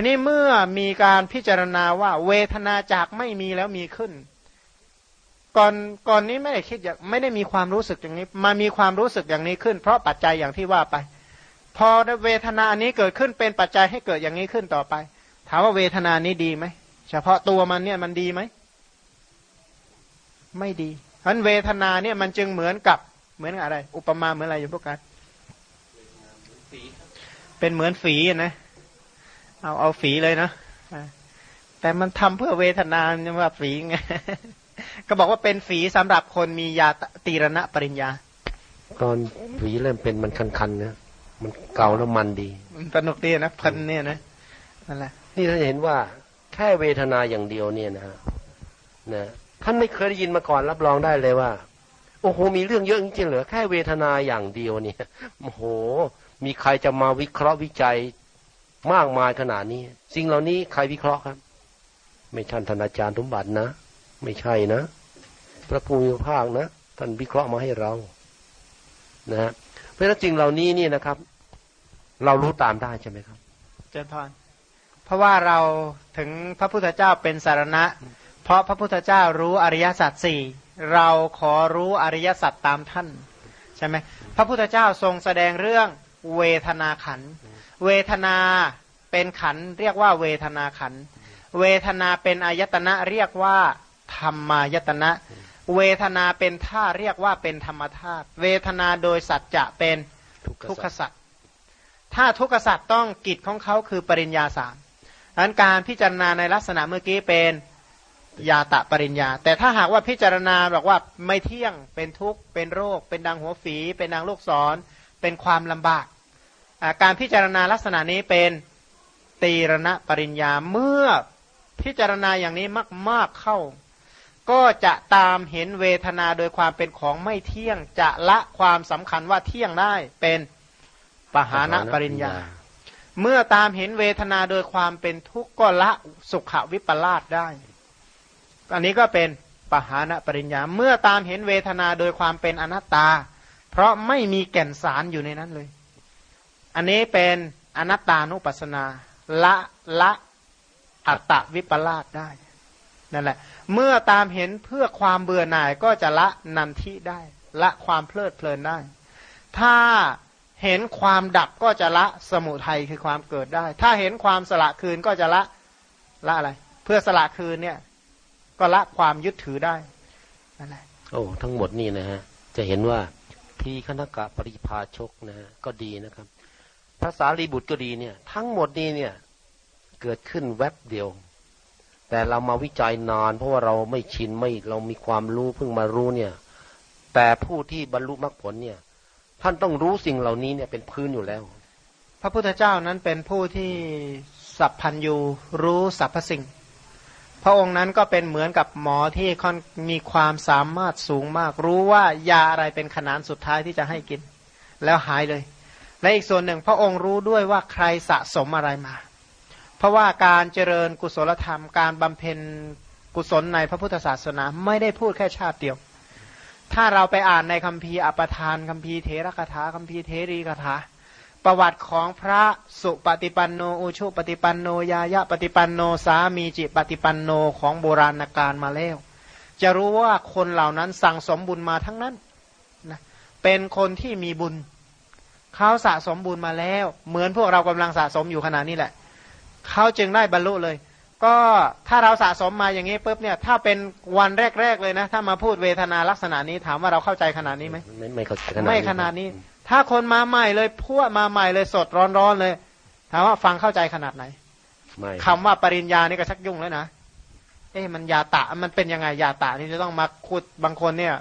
ทีนี้เมื่อมีการพิจารณาว่าเวทนาจากไม่มีแล้วมีขึ้น ก่อนก่อนนี้ไม่ได้คิดอย่างไม่ได้มีความรู้สึกอย่างนี้ มามีความรู้สึกอย่างนี้ขึ้น เพราะปัจจัยอย่างที่ว่าไป พอเวทนาอันนี้เกิดขึ้นเป็นปัจจัยให้เกิดอย่างนี้ขึ้นต่อไป ถามว่าเวทนานี้ดีไหมเฉพาะตัวมันเนี่ยมันดีไหมไม่ดีเพราะเวทนาเนี่ยมันจึงเหมือนกับเหมือนอะไร อุปมาเหมือนอะไรอยู่พวกกันเป็นเหมือนฝีนะ เอาเอาฝีเลยนะแต่มันทำเพื่อเวทนาเนี่ยว่าฝีไงก็บอกว่าเป็นฝีสำหรับคนมียาตีรณะปริญญา ตอนฝีเริ่มเป็นมันคันๆนะมันเกาแล้วมันดีมันสนุกดีนะพันเนี่ยนะนั่นแหละนี่ถ้าเห็นว่าแค่เวทนาอย่างเดียวเนี่ยนะนะท่านไม่เคยได้ยินมาก่อนรับรองได้เลยว่า โอ้โหมีเรื่องเยอะจริงๆเหรอแค่เวทนาอย่างเดียวเนี่ยโอ้โห มีใครจะมาวิเคราะห์วิจัย มากมายขนาดนี้ สิ่งเหล่านี้ใครวิเคราะห์ครับ ไม่ใช่ท่านอาจารย์ทุมบัตรนะ ไม่ใช่นะ พระภูมิภาคนะ ท่านวิเคราะห์มาให้เรา นะฮะเพราะฉะนั้นจริงเหล่านี้นี่นะครับ เรารู้ตามได้ใช่ไหมครับเจนพรเพราะว่าเราถึงพระพุทธเจ้าเป็นสารณะ เพราะพระพุทธเจ้ารู้อริยสัจสี่เราขอรู้อริยสัจตามท่านใช่ไหมพระพุทธเจ้าทรงแสดงเรื่องเวทนาขัน เวทนาเป็นขันเรียกว่าเวทนาขัน เวทนาเป็นอายตนะเรียกว่าธรรมายตนะ เวทนาเป็นท่าเรียกว่าเป็นธรรมธาตุเวทนาโดยสัจจะเป็นทุกขสัจถ้าทุกขสัจต้องกิจของเขาคือปริญญาสามดังการพิจารณาในลักษณะเมื่อกี้เป็นยาตะปริญญา แต่ถ้าหากว่าพิจารณาบอกว่าไม่เที่ยงเป็นทุกข์เป็นโรค เป็นดังหัวฝี เป็นดังลูกศร เป็นความลำบาก การพิจารณาลักษณะนี้เป็นตีรณปริญญาเมื่อพิจารณาอย่างนี้มาก ๆเข้า ก็จะตามเห็นเวทนาโดยความเป็นของไม่เที่ยงจะละความสำคัญว่าเที่ยงได้เป็นปหานะปริญญา เมื่อตามเห็นเวทนาโดยความเป็นทุกข์ก็ละสุขวิปลาสได้อันนี้ก็เป็นปหานะปริญญา เมื่อตามเห็นเวทนาโดยความเป็นอนัตตา เพราะไม่มีแก่นสารอยู่ในนั้นเลย อันนี้เป็นอนัตตานุปัสนาละละอัตตวิปลาสได้นั่นแหละ เมื่อตามเห็นเพื่อความเบื่อหน่ายก็จะละนันทิได้ ละความเพลิดเพลินได้ ถ้าเห็นความดับก็จะละสมุทัยคือความเกิดได้ ถ้าเห็นความสละคืนก็จะละละอะไร เพื่อสละคืนเนี่ย ก็ละความยึดถือได้นั่นแหละโอ้ทั้งหมดนี่นะฮะจะเห็นว่าทีคณกะปริพาชกนะฮะก็ดีนะครับ ภาษาลีบุตรก็ดีเนี่ย ทั้งหมดนี้เนี่ย เกิดขึ้นแวบเดียว แต่เรามาวิจัยนาน เพราะว่าเราไม่ชินไม่เรามีความรู้เพิ่งมารู้เนี่ย แต่ผู้ที่บรรลุมรรคผลเนี่ย ท่านต้องรู้สิ่งเหล่านี้เนี่ยเป็นพื้นอยู่แล้ว พระพุทธเจ้านั้นเป็นผู้ที่สัพพัญญูรู้สรรพสิ่ง พระองค์นั้นก็เป็นเหมือนกับหมอที่ค่อนมีความสามารถสูงมาก รู้ว่ายาอะไรเป็นขนานสุดท้ายที่จะให้กิน แล้วหายเลย และอีกส่วนหนึ่งพระองค์รู้ด้วยว่าใครสะสมอะไรมา เพราะว่าการเจริญกุศลธรรม การบำเพ็ญกุศลในพระพุทธศาสนาไม่ได้พูดแค่ชาติเดียว ถ้าเราไปอ่านในคัมภีร์อปทานคัมภีร์เถรคาถาคัมภีร์เถรีคาถาประวัติของพระสุปฏิปันโนอุชุปฏิปันโนยายะปฏิปันโนสามีจิปฏิปันโนของโบราณกาลมาแล้ว จะรู้ว่าคนเหล่านั้นสั่งสมบุญมาทั้งนั้นนะเป็นคนที่มีบุญ เขาสะสมบุญมาแล้ว เหมือนพวกเรากำลังสะสมอยู่ขนาดนี้แหละเขาจึงได้บรรลุเลย ก็ถ้าเราสะสมมาอย่างนี้ปุ๊บเนี่ย ถ้าเป็นวันแรกๆเลยนะ ถ้ามาพูดเวทนาลักษณะนี้ถามว่าเราเข้าใจขนาดนี้ไหมไม่ไม่เข้าใจไม่ขนาดนี้ ถ้าคนมาใหม่เลยพวกมาใหม่เลยสดร้อนๆเลย ถามว่าฟังเข้าใจขนาดไหนคำว่าปริญญานี่ก็ชักยุ่งแล้วนะ เอ๊ะมันยาตะมันเป็นยังไงยาตะนี่จะต้องมาคุดบางคนเนี่ย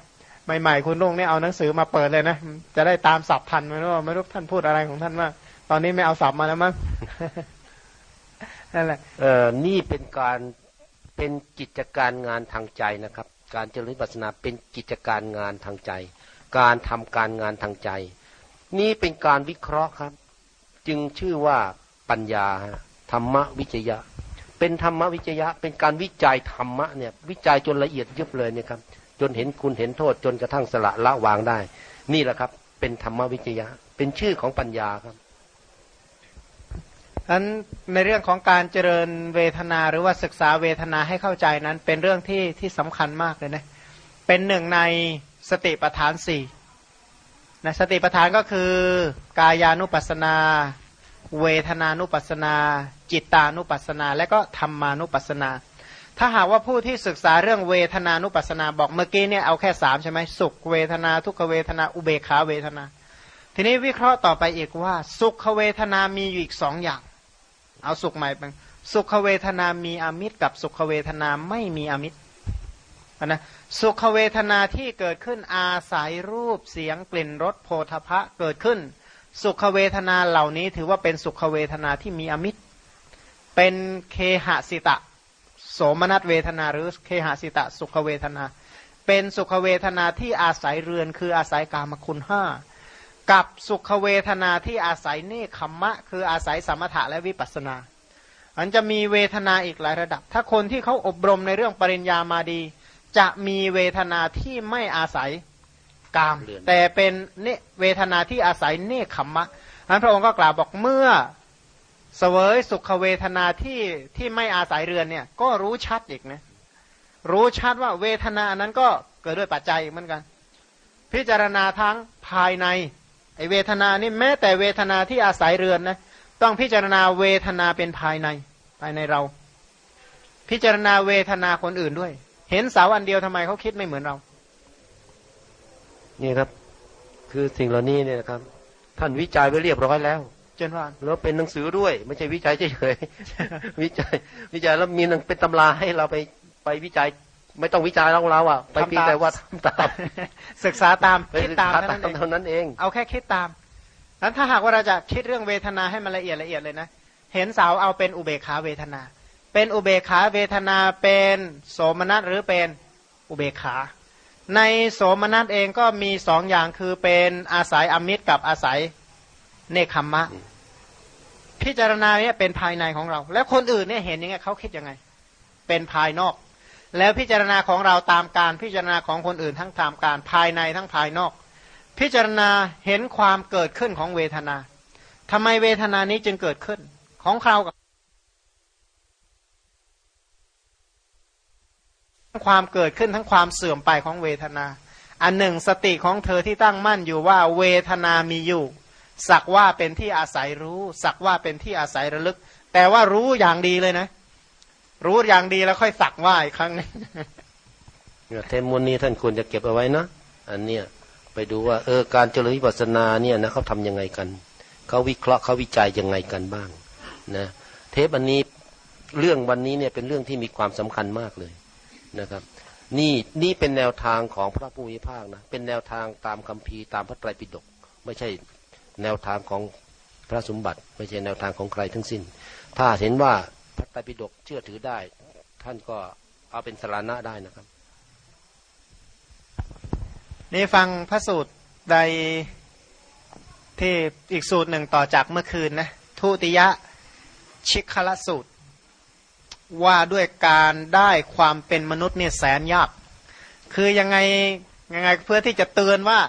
ใหม่ ๆ คุณลุงเนี่ยเอาหนังสือมาเปิดเลยนะ จะได้ตามสับทันไหมว่าไม่รู้ท่านพูดอะไรของท่านว่าตอนนี้ไม่เอาสับมาแล้วมั้งนั่นแหละเออนี่เป็นการเป็นกิจการงานทางใจนะครับ การเจริญปัสนาเป็นกิจการงานทางใจ การทำการงานทางใจ นี่เป็นการวิเคราะห์ครับ จึงชื่อว่าปัญญาธรรมวิจยะ เป็นธรรมวิจยะ เป็นการวิจัยธรรมะเนี่ย วิจัยจนละเอียดยิบเลยเนี่ยครับ จนเห็นคุณเห็นโทษ จนกระทั่งสละละวางได้ นี่แหละครับ เป็นธรรมวิจยะ เป็นชื่อของปัญญาครับนั้นในเรื่องของการเจริญเวทนาหรือว่าศึกษาเวทนาให้เข้าใจนั้น เป็นเรื่องที่ที่สำคัญมากเลยนะเป็นหนึ่งในสติปัฏฐานสี่นะสติปัฏฐานก็คือกายานุปัสสนา เวทนานุปัสสนา จิตานุปัสสนา และก็ธรรมานุปัสสนา ถ้าหากว่าผู้ที่ศึกษาเรื่องเวทนานุปัสสนาบอกเมื่อกี้เนี่ยเอาแค่สามใช่ไหมสุขเวทนาทุกขเวทนาอุเบขาเวทนา ทีนี้วิเคราะห์ต่อไปอีกว่า สุขเวทนามีอยู่อีกสองอย่าง เอาสุขใหม่ไปสุขเวทนามีอมิตรกับสุขเวทนาไม่มีอมิตรนะสุขเวทนาที่เกิดขึ้นอาศัยรูปเสียงกลิ่นรสโพธพะเกิดขึ้น สุขเวทนาเหล่านี้ถือว่าเป็นสุขเวทนาที่มีอมิตร เป็นเคหสิตะ โสมนัสเวทนาหรือเคหสิตะสุขเวทนา เป็นสุขเวทนาที่อาศัยเรือน คืออาศัยกามคุณห้ากับสุขเวทนาที่อาศัยเนคขมมะ คืออาศัยสมถะและวิปัสนา อันจะมีเวทนาอีกหลายระดับ ถ้าคนที่เขาอบรมในเรื่องปริญญามาดี จะมีเวทนาที่ไม่อาศัยกาม แต่เป็นเนเวทนาที่อาศัยเนคขมมะอันพระองค์ก็กล่าวบอกเมื่อเสวยสุขเวทนาที่ที่ไม่อาศัยเรือนเนี่ย ก็รู้ชัดอีกนะรู้ชัดว่าเวทนานั้นก็เกิดด้วยปัจจัยเหมือนกัน พิจารณาทั้งภายในไอเวทนานี่แม้แต่เวทนาที่อาศัยเรือนนะต้องพิจารณาเวทนาเป็นภายในภายในเรา พิจารณาเวทนาคนอื่นด้วย เห็นสาอันเดียวทำไมเขาคิดไม่เหมือนเรา นี่ครับ คือสิ่งเหล่านี้เนี่ยครับ ท่านวิจัยไว้เรียบร้อยแล้ว เจนว่าแล้วเป็นหนังสือด้วย ไม่ใช่วิจัยเฉยๆวิจัย วิจัยแล้วมีเป็นตำราให้เราไปไปวิจัย ไม่ต้องวิจารณ์ของเราอะ ไปเพียงแต่ว่าทำตามศึกษาตามคิดตามเท่านั้นเอง เอาแค่คิดตามแล้วถ้าหากว่าเราจะคิดเรื่องเวทนาให้มันละเอียดละเอียดเลยนะเห็นสาวเอาเป็นอุเบกขาเวทนา เป็นอุเบกขาเวทนาเป็นโสมนัสหรือเป็นอุเบกขา ในโสมนัสเองก็มีสองอย่างคือเป็นอาศัยอมิตรกับอาศัย เนคขมมะ พิจารณาเนี่ยเป็นภายในของเรา แล้วคนอื่นเนี่ยเห็นยังไงเขาคิดยังไง เป็นภายนอก แล้วพิจารณาของเราตามการพิจารณาของคนอื่นทั้งตามการภายในทั้งภายนอก พิจารณาเห็นความเกิดขึ้นของเวทนาทำไมเวทนานี้จึงเกิดขึ้นของเรากับความเกิดขึ้นทั้งความเสื่อมไปของเวทนา อันหนึ่งสติของเธอที่ตั้งมั่นอยู่ว่าเวทนามีอยู่ สักว่าเป็นที่อาศัยรู้ สักว่าเป็นที่อาศัยระลึก แต่ว่ารู้อย่างดีเลยนะ รู้อย่างดีแล้วค่อยสักว่าอีกครั้งนึงเทมมูลนี้ท่านควรจะเก็บเอาไว้นะอันเนี้ยไปดูว่าเออการเจริญวิปัสสนาเนี่ยนะเขาทำยังไงกันเขาวิเคราะห์เขาวิจัยยังไงกันบ้างนะเทปอันนี้เรื่องวันนี้เนี่ยเป็นเรื่องที่มีความสำคัญมากเลยนะครับ นี่นี่เป็นแนวทางของพระผู้มีภาคนะเป็นแนวทางตามคัมภีร์ตามพระไตรปิฎกไม่ใช่ แนวทางของพระสมบัติไม่ใช่แนวทางของใครทั้งสิ้น ถ้าเห็นว่าพระไตรปิฎกเชื่อถือได้ ท่านก็เอาเป็นสาระได้นะครับ นี่ฟังพระสูตรใดที่อีกสูตรหนึ่งต่อจากเมื่อคืนนะทุติยะชิคละสูตร ว่าด้วยการได้ความเป็นมนุษย์เนี่ยแสนยาก คือยังไงยังไงเพื่อที่จะเตือนว่า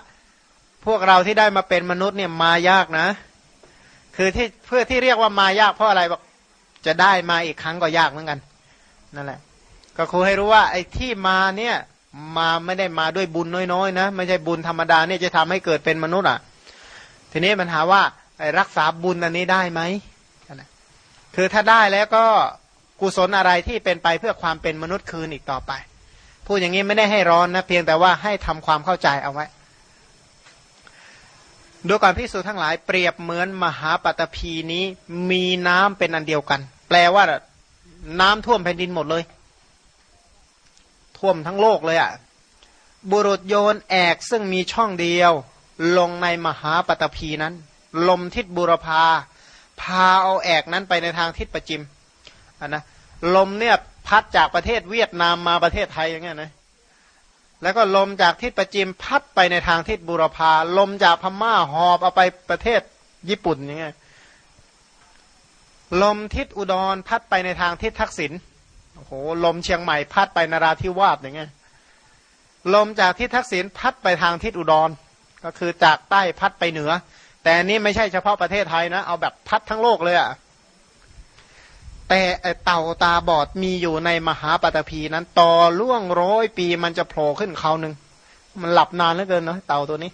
พวกเราที่ได้มาเป็นมนุษย์เนี่ยมายากนะ คือที่เพื่อที่เรียกว่ามายากเพราะอะไรบอกจะได้มาอีกครั้งก็ยากเหมือนกันนั่นแหละ ก็ครูให้รู้ว่าไอ้ที่มาเนี่ยมาไม่ได้มาด้วยบุญน้อยๆนะไม่ใช่บุญธรรมดาเนี่ยจะทำให้เกิดเป็นมนุษย์อะ ทีนี้มันหาว่าไอ้รักษาบุญอันนี้ได้ไหมคือถ้าได้แล้วก็กุศลอะไรที่เป็นไปเพื่อความเป็นมนุษย์คืนอีกต่อไป พูดอย่างนี้ไม่ได้ให้ร้อนนะเพียงแต่ว่าให้ทำความเข้าใจเอาไว้ ดูก่อนพิสูจทั้งหลายเปรียบเหมือนมหาปัตภีนี้มีน้ำเป็นอันเดียวกัน แปลว่า น้ำท่วมแผ่นดินหมดเลย ท่วมทั้งโลกเลยอะ่ะ บุรุษโยนแอกซึ่งมีช่องเดียว ลงในมหาปัตภีนั้น ลมทิศบุรพา พาเอาแอกนั้นไปในทางทิศประจิมอันนะลมเนี่ยพัดจากประเทศเวียดนามมาประเทศไทยอย่างเงี้ยนะ แล้วก็ลมจากทิศประจิมพัดไปในทางทิศบุรพาลมจากพม่าหอบเอาไปประเทศญี่ปุ่นอย่างเงี้ยลมทิศอุดรพัดไปในทางทิศทักษิณโอ้โหลมเชียงใหม่พัดไปนราธิวาสอย่างเงี้ยลมจากทิศทักษิณพัดไปทางทิศอุดร ก็คือจากใต้พัดไปเหนือ แต่นี้ไม่ใช่เฉพาะประเทศไทยนะ เอาแบบพัดทั้งโลกเลยอะ่ะ แต่เต่าตาบอดมีอยู่ในมหาปฐพีนั้นต่อล่วงร้อยปีมันจะโผล่ขึ้นเขาหนึ่งมันหลับนานเหลือเกินเนาะเต่าตัวนี้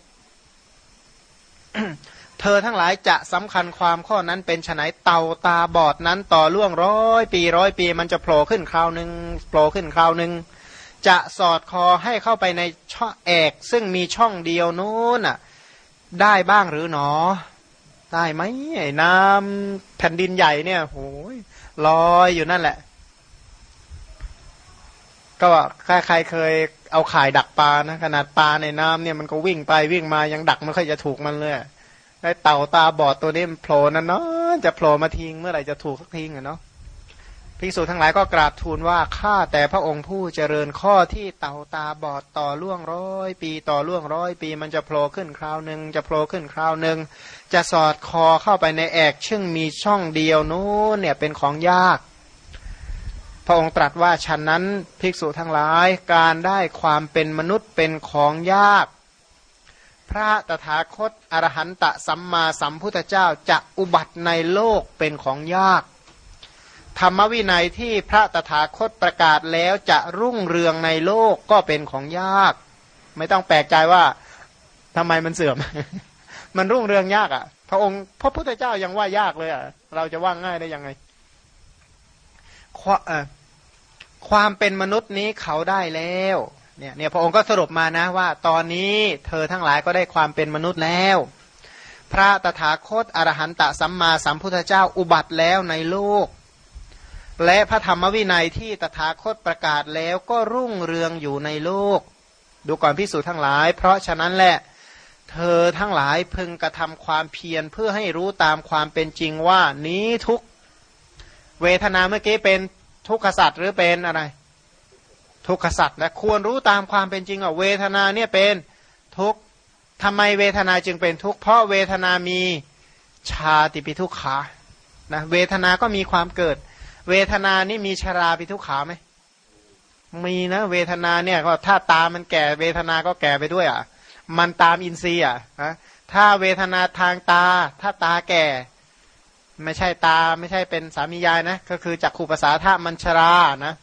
เธอทั้งหลายจะสำคัญความข้อนั้นเป็นไนเต่าตาบอดนั้น ต่อล่วงร้อยปีร้อยปีมันจะโผล่ขึ้นคราวหนึ่งโผล่ขึ้นคราวหนึ่งจะสอดคอให้เข้าไปในช่องแอก ซึ่งมีช่องเดียวนู้นอะ ได้บ้างหรือหนอ ได้ไหมไอ้น้ำแผ่นดินใหญ่เนี่ยโหย ลอยอยู่นั่นแหละ ก็ถ้าใครเคยเอาข่ายดักปลานะขนาดปลาในน้ำเนี่ยมันก็วิ่งไปวิ่งมายังดักไม่ค่อยจะถูกมันเลยไอ้เต่าตาบอดตัวนี้มันโผล่นั่นเนาะจะโผล่มาทิ้งเมื่อไหร่จะถูกสักทิ้งอะเนาะ ภิกษุทั้งหลายก็กราบทูลว่าข้าแต่พระองค์ผู้เจริญข้อที่เต่าตาบอดต่อล่วงร้อย ปีต่อล่วงร้อยปีมันจะโผล่ขึ้นคราวหนึ่งจะโผล่ขึ้นคราวหนึ่งจะสอดคอเข้าไปในแอกซึ่งมีช่องเดียวนู้นเนี่ยเป็นของยาก พระองค์ตรัสว่าฉันนั้นภิกษุทั้งหลายการได้ความเป็นมนุษย์เป็นของยาก พระตถาคตอรหันตสัมมาสัมพุทธเจ้าจะอุบัติในโลกเป็นของยาก ธรรมวินัยที่พระตถาคตประกาศแล้วจะรุ่งเรืองในโลกก็เป็นของยาก ไม่ต้องแปลกใจว่าทำไมมันเสื่อม มันรุ่งเรืองยากอะ่ะ พระองค์พระพุทธเจ้ายังว่ายากเลยอะ่ะ เราจะว่าง่ายได้ยังไงความเป็นมนุษย์นี้เขาได้แล้วเนี่ยเนี่ยพระองค์ก็สรุปมานะว่า ตอนนี้เธอทั้งหลายก็ได้ความเป็นมนุษย์แล้ว พระตถาคตอรหันตสัมมาสัมพุทธเจ้าอุบัติแล้วในโลก และพระธรรมวินัยที่ตถาคตประกาศแล้วก็รุ่งเรืองอยู่ในโลก ดูก่อนพิสูจน์ทั้งหลาย เพราะฉะนั้นแหละเธอทั้งหลายพึงกระทำความเพียรเพื่อให้รู้ตามความเป็นจริงว่านี้ทุกเวทนาเมื่อกี้เป็นทุกขสัตว์หรือเป็นอะไร ทุกขสัตว์และควรรู้ตามความเป็นจริงว่าเวทนาเนี่ยเป็นทุกทำไมเวทนาจึงเป็นทุกเพราะเวทนามีชาติปิทุกขานะเวทนาก็มีความเกิด เวทนานี่มีชราปิทุขาไหมมีนะ เวทนาเนี่ยก็ถ้าตามันแก่เวทนาก็แก่ไปด้วยอะ มันตามอินทรีย์อะนะถ้าเวทนาทางตา ถ้าตาแก่ ไม่ใช่ตาไม่ใช่เป็นสามียายนะ ก็คือจักขู่ภาษาธามันชรานะ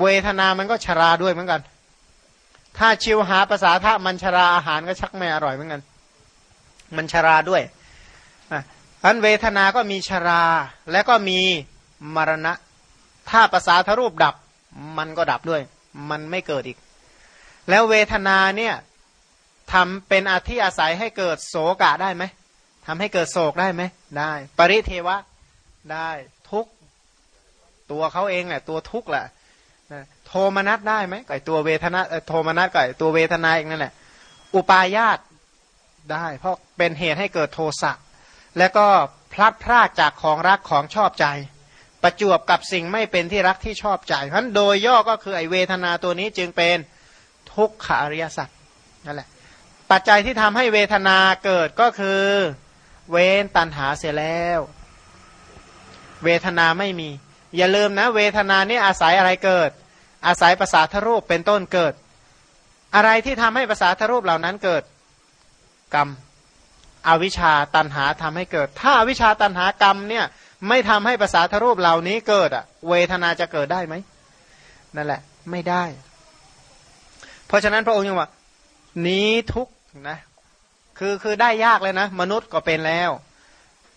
เวทนามันก็ชราด้วยเหมือนกัน ถ้าชิวหาภาษาธามันชราอาหารก็ชักไม่อร่อยเหมือนกัน มันชราด้วยอันเวทนาก็มีชรา และก็มี มรณะ ถ้าภาษาทรูปดับ มันก็ดับด้วย มันไม่เกิดอีก แล้วเวทนาเนี่ยทำเป็นอาที่อาศัยให้เกิดโศกะได้ไหมทำให้เกิดโศกได้ไหมได้ ปริเทวะได้ทุกตัวเขาเองแหละตัวทุกแหละโทมนัสได้ไหมไก่ตัวเวทนาโทมนัสไก่ตัวเวทนาเองนั่นแหละอุปายาตได้ เพราะเป็นเหตุให้เกิดโทสะแล้วก็พลัดพรากจากของรักของชอบใจ ประจวบกับสิ่งไม่เป็นที่รักที่ชอบใจเพราะโดยย่อก็คือไอเวทนาตัวนี้จึงเป็นทุกขอริยสัจนั่นแหละ ปัจจัยที่ทำให้เวทนาเกิดก็คือ เวนตันหาเสียแล้ว เวทนาไม่มี อย่าลืมนะ เวทนานี่อาศัยอะไรเกิด อาศัยภาษาทรูปเป็นต้นเกิด อะไรที่ทำให้ภาษาทรูปเหล่านั้นเกิด กรรมอวิชชาตันหาทำให้เกิด ถ้าอวิชชาตันหากรรมเนี่ย ไม่ทำให้ภาษาทรูปเหล่านี้เกิดอะ เวทนาจะเกิดได้ไหมนั่นแหละ ไม่ได้ เพราะฉะนั้นพระองค์ยังว่า นี้ทุกนะคือคือได้ยากเลยนะ มนุษย์ก็เป็นแล้ว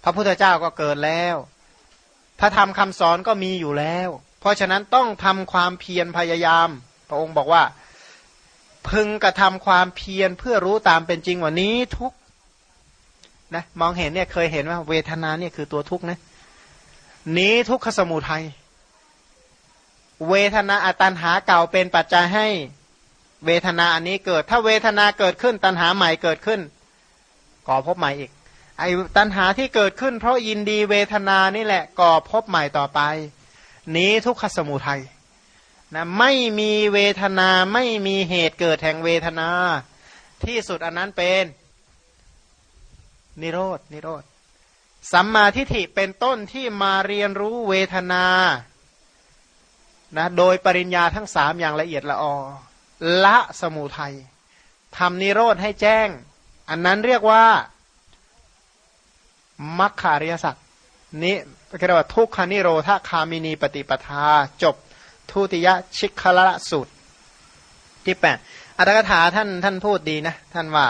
พระพุทธเจ้าก็เกิดแล้ว พระธรรมคำสอนก็มีอยู่แล้ว เพราะฉะนั้นต้องทำความเพียรพยายาม พระองค์บอกว่า พึงกระทำความเพียรเพื่อรู้ตามเป็นจริงว่านี้ทุกนะมองเห็นเนี่ยเคยเห็นว่าเวทนาเนี่ยคือตัวทุกนะ นี้ทุกขสมุทัยเวทนาอตันหาเก่าเป็นปัจจัยให้เวทนาอันนี้เกิด ถ้าเวทนาเกิดขึ้นตันหาใหม่เกิดขึ้น ก่อพบใหม่อีก ไอ้ตันหาที่เกิดขึ้น เพราะยินดีเวทนานี่แหละก่อพบใหม่ต่อไป นี้ทุกขสมุทัยนะไม่มีเวทนาไม่มีเหตุเกิดแห่งเวทนา ที่สุดอันนั้นเป็น นิโรดนิโรธ สัมมาทิฏฐิเป็นต้นที่มาเรียนรู้เวทนานะโดยปริญญาทั้งสามอย่างละเอียดละออละสมุทัยทำนิโรธให้แจ้ง อันนั้นเรียกว่ามัคคาริยสัตว์นี้เรียกว่าทุกขานิโรธาคามินีปฏิปทา จบทุติยชิคละสูตรที่แปดอัตถกถาท่านท่านพูดดีนะ ท่านว่า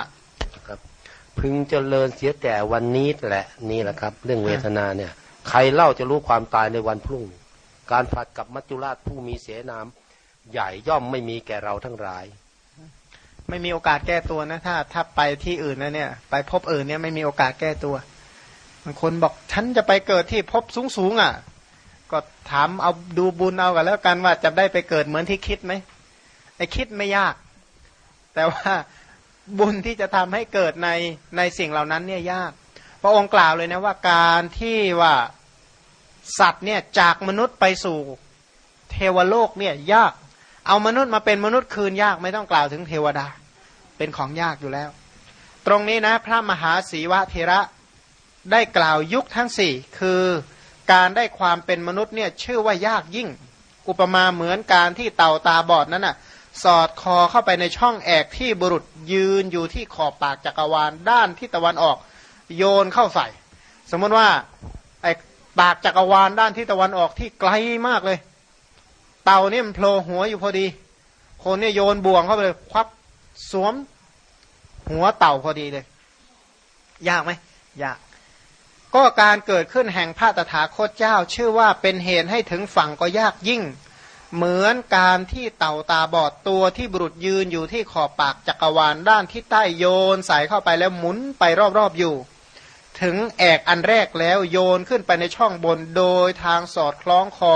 พึงเจริญเสียแต่วันนี้แหละนี่แหละครับ เรื่องเวทนาเนี่ย ใครเล่าจะรู้ความตายในวันพรุ่ง การผลัดกับมัจจุราชผู้มีเสนามใหญ่ย่อมไม่มีแก่เราทั้งหลาย ไม่มีโอกาสแก้ตัวนะ ถ้า ถ้าไปที่อื่นนะเนี่ย ไปพบอื่นเนี่ยไม่มีโอกาสแก้ตัวบางคนบอกฉันจะไปเกิดที่พบสูงสูงอะ ก็ถามเอาดูบุญเอากันแล้วกันว่าจะได้ไปเกิดเหมือนที่คิดไหมไอคิดไม่ยาก แต่ว่า บุญที่จะทำให้เกิดในในสิ่งเหล่านั้นเนี่ยยาก พระองค์กล่าวเลยนะว่าการที่ว่าสัตว์เนี่ยจากมนุษย์ไปสู่เทวโลกเนี่ยยาก เอามนุษย์มาเป็นมนุษย์คืนยากไม่ต้องกล่าวถึงเทวดา เป็นของยากอยู่แล้ว ตรงนี้นะพระมหาศีวะเทระได้กล่าวยุคทั้งสี่คือการได้ความเป็นมนุษย์เนี่ยชื่อว่ายากยิ่ง อุปมาเหมือนการที่เต่าตาบอดนั้นน่ะ สอดคอเข้าไปในช่องแอกที่บุรุษยืนอยู่ที่ขอบปากจักรวาลด้านที่ตะวันออก โยนเข้าใส่ สมมติว่าไอ้ปากจักรวาลด้านที่ตะวันออกที่ไกลมากเลย เต่านี่มันโผล่หัวอยู่พอดี คนเนี่ยโยนบ่วงเข้าไปเลยควับสวมหัวเต่าพอดีเลย ยากไหมยากก็การเกิดขึ้นแห่งพระตถาคตเจ้า ชื่อว่าเป็นเหตุให้ถึงฝั่งก็ยากยิ่ง เหมือนการที่เต่าตาบอดตัวที่บุรุษยืนอยู่ที่ขอบปากจักรวาลด้านที่ใต้โยนใส่เข้าไปแล้วหมุนไปรอบๆอยู่ ถึงแอกอันแรกแล้วโยนขึ้นไปในช่องบนโดยทางสอดคล้องคอ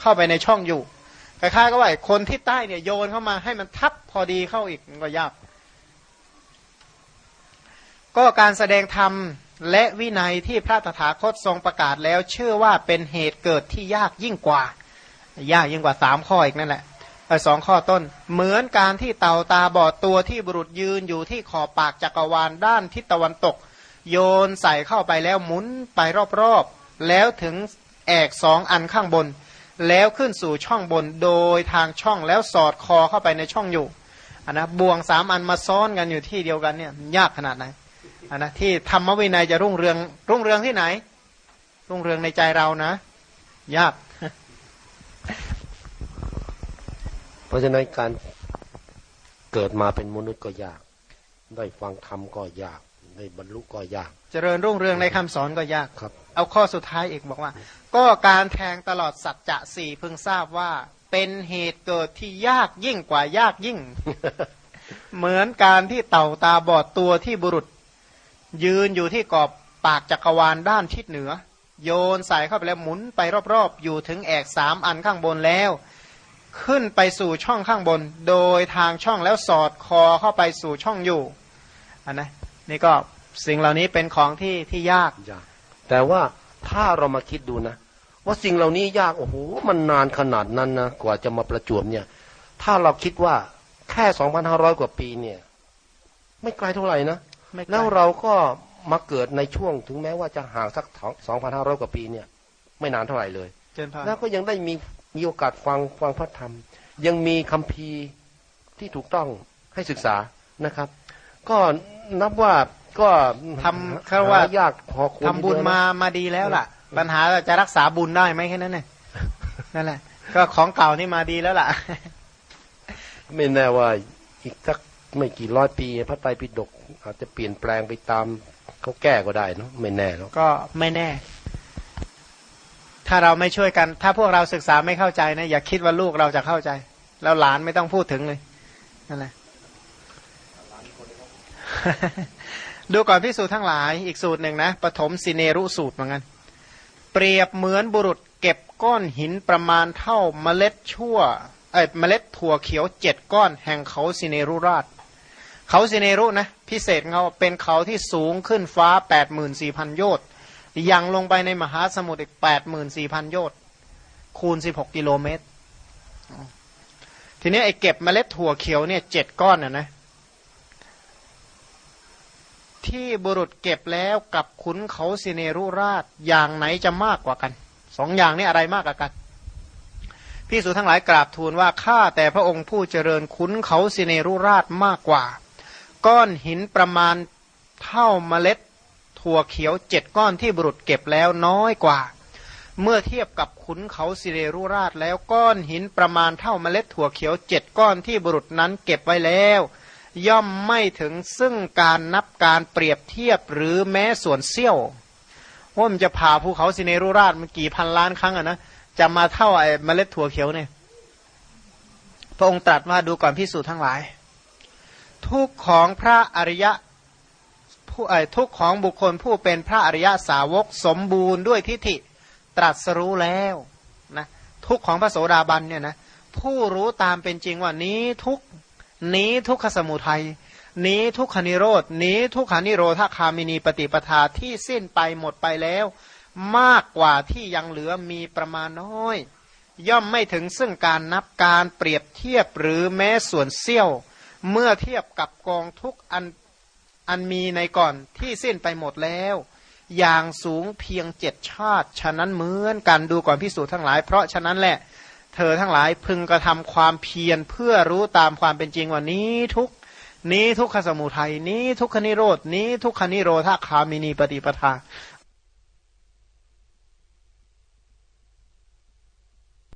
เข้าไปในช่องอยู่คล้ายๆก็ว่าคนที่ใต้เนี่ยโยนเข้ามาให้มันทับพอดีเข้าอีกมันก็ยากก็การแสดงธรรมและวินัยที่พระตถาคตทรงประกาศแล้วเชื่อว่าเป็นเหตุเกิดที่ยากยิ่งกว่า ยากยิ่งกว่าสามข้ออีกนั่นแหละสองข้อต้น เหมือนการที่เต่าตาบอดตัวที่บุรุษยืนอยู่ที่ขอบปากจักรวาลด้านทิศตะวันตก โยนใส่เข้าไปแล้วหมุนไปรอบๆ แล้วถึงแอกสองอันข้างบน แล้วขึ้นสู่ช่องบนโดยทางช่องแล้วสอดคอเข้าไปในช่องอยู่อันนะบ่วงสามอันมาซ้อนกันอยู่ที่เดียวกันเนี่ยยากขนาดไหนอันนะที่ธรรมวินัยจะรุ่งเรืองรุ่งเรืองที่ไหน รุ่งเรืองในใจเรานะ ยาก เพราะฉะนั้นการเกิดมาเป็นมนุษย์ก็ยาก ได้ฟังธรรมก็ยาก ได้บรรลุก็ยาก เจริญรุ่งเรืองในคำสอนก็ยากครับ เอาข้อสุดท้ายอีกบอกว่า ก็การแทงตลอดสัจจะสี่พึงทราบว่า เป็นเหตุเกิดที่ยากยิ่งกว่ายากยิ่ง เหมือนการที่เต่าตาบอดตัวที่บุรุษ ยืนอยู่ที่กอบปากจักรวาลด้านทิศเหนือ โยนใส่เข้าไปแล้วหมุนไปรอบๆ อยู่ถึงแอกสามอันข้างบนแล้ว ขึ้นไปสู่ช่องข้างบน โดยทางช่องแล้วสอดคอเข้าไปสู่ช่องอยู่อันนะนี่ก็สิ่งเหล่านี้เป็นของที่ที่ยากยาก แต่ว่าถ้าเรามาคิดดูนะ ว่าสิ่งเหล่านี้ยากโอ้โหมันนานขนาดนั้นนะกว่าจะมาประจวบเนี่ย ถ้าเราคิดว่าแค่สองพันห้าร้อยกว่าปีเนี่ย ไม่ไกลเท่าไหร่นะไม่ไกลแล้วเราก็มาเกิดในช่วงถึงแม้ว่าจะห่างสักสองพันห้าร้อยกว่าปีเนี่ย ไม่นานเท่าไหร่เลยเจริญพรแล้วก็ยังได้มี มีโอกาสฟังฟังพระธรรม ยังมีคัมภีร์ที่ถูกต้องให้ศึกษานะครับ ก็นับว่าก็ทำเขาว่าหยากพอควรทำบุญมามาดีแล้วล่ะ ปัญหาเราจะรักษาบุญได้ไหมแค่นั้นเองนั่นแหละ ก็ของเก่านี่มาดีแล้วล่ะ ไม่แน่ว่าอีกสักไม่กี่ร้อยปีพระไตรปิฎกอาจจะเปลี่ยนแปลงไปตามเขาแก้ก็ได้เนอะไม่แน่หรอกก็ไม่แน่ ถ้าเราไม่ช่วยกัน ถ้าพวกเราศึกษาไม่เข้าใจนะอย่าคิดว่าลูกเราจะเข้าใจ แล้วหลานไม่ต้องพูดถึงเลยนั่นแหละดูก่อนพิสูจน์ทั้งหลายอีกสูตรหนึ่งนะปฐมสิเนรุสูตรเหมือนกันเปรียบเหมือนบุรุษเก็บก้อนหินประมาณเท่าเมล็ดชั่วเอ้ยเมล็ดถั่วเขียวเจ็ดก้อนแห่งเขาสิเนรุราช เขาสิเนรุนะพิเศษเขาเป็นเขาที่สูงขึ้นฟ้าแปดหมื่นสี่พันโยชน์ ยังลงไปในมหาสมุทรอีกแปดหมื่นสี่พันโยชน์คูณสิบหกกิโลเมตร ทีนี้ไอ้เก็บเมล็ดถั่วเขียวเนี่ยเจ็ดก้อนน่ะนะ ที่บุรุษเก็บแล้วกับขุนเขาสิเนรุราชอย่างไหนจะมากกว่ากัน สองอย่างนี้อะไรมากกว่ากันพี่สุทั้งหลายกราบทูลว่าข้าแต่พระองค์ผู้เจริญขุนเขาสิเนรุราชมากกว่า ก้อนหินประมาณเท่าเมล็ด ถั่วเขียวเจ็ดก้อนที่บุรุษเก็บแล้วน้อยกว่า เมื่อเทียบกับขุนเขาสิเรรุราชแล้วก้อนหินประมาณเท่าเมล็ดถั่วเขียวเจ็ดก้อนที่บุรุษนั้นเก็บไว้แล้ว ย่อมไม่ถึงซึ่งการนับการเปรียบเทียบหรือแม้ส่วนเสี้ยวว่ามันจะผ่าภูเขาสิเนรุราชมันกี่พันล้านครั้งอะนะจะมาเท่าไอ้เมล็ดถั่วเขียวเนี่ยพระองค์ตรัสว่าดูก่อนพิสูจน์ทั้งหลาย ทุกของพระอริยะ ทุกของบุคคลผู้เป็นพระอริยสาวกสมบูรณ์ด้วยทิฏฐิตรัสรู้แล้วนะทุกของพระโสดาบันเนี่ยนะผู้รู้ตามเป็นจริงว่านี้ทุกนี้ทุกขสมุทัยนี้ทุกขนิโรดนี้ทุกขานิโรธาคามินีปฏิปทาที่สิ้นไปหมดไปแล้ว มากกว่าที่ยังเหลือมีประมาณน้อย ย่อมไม่ถึงซึ่งการนับการเปรียบเทียบหรือแม้ส่วนเสี้ยว เมื่อเทียบกับกองทุกอัน อันมีในก่อนที่สิ้นไปหมดแล้ว อย่างสูงเพียงเจ็ดชาติ ฉะนั้นเหมือนกันดูก่อนพิสูจน์ทั้งหลาย เพราะฉะนั้นแหละ เธอทั้งหลายพึงกระทำความเพียรเพื่อรู้ตามความเป็นจริงว่านี้ทุกนี้ทุกขสมุทัยนี้ทุกขนิโรดนี้ทุกขนิโรธาคามินีปฏิปทา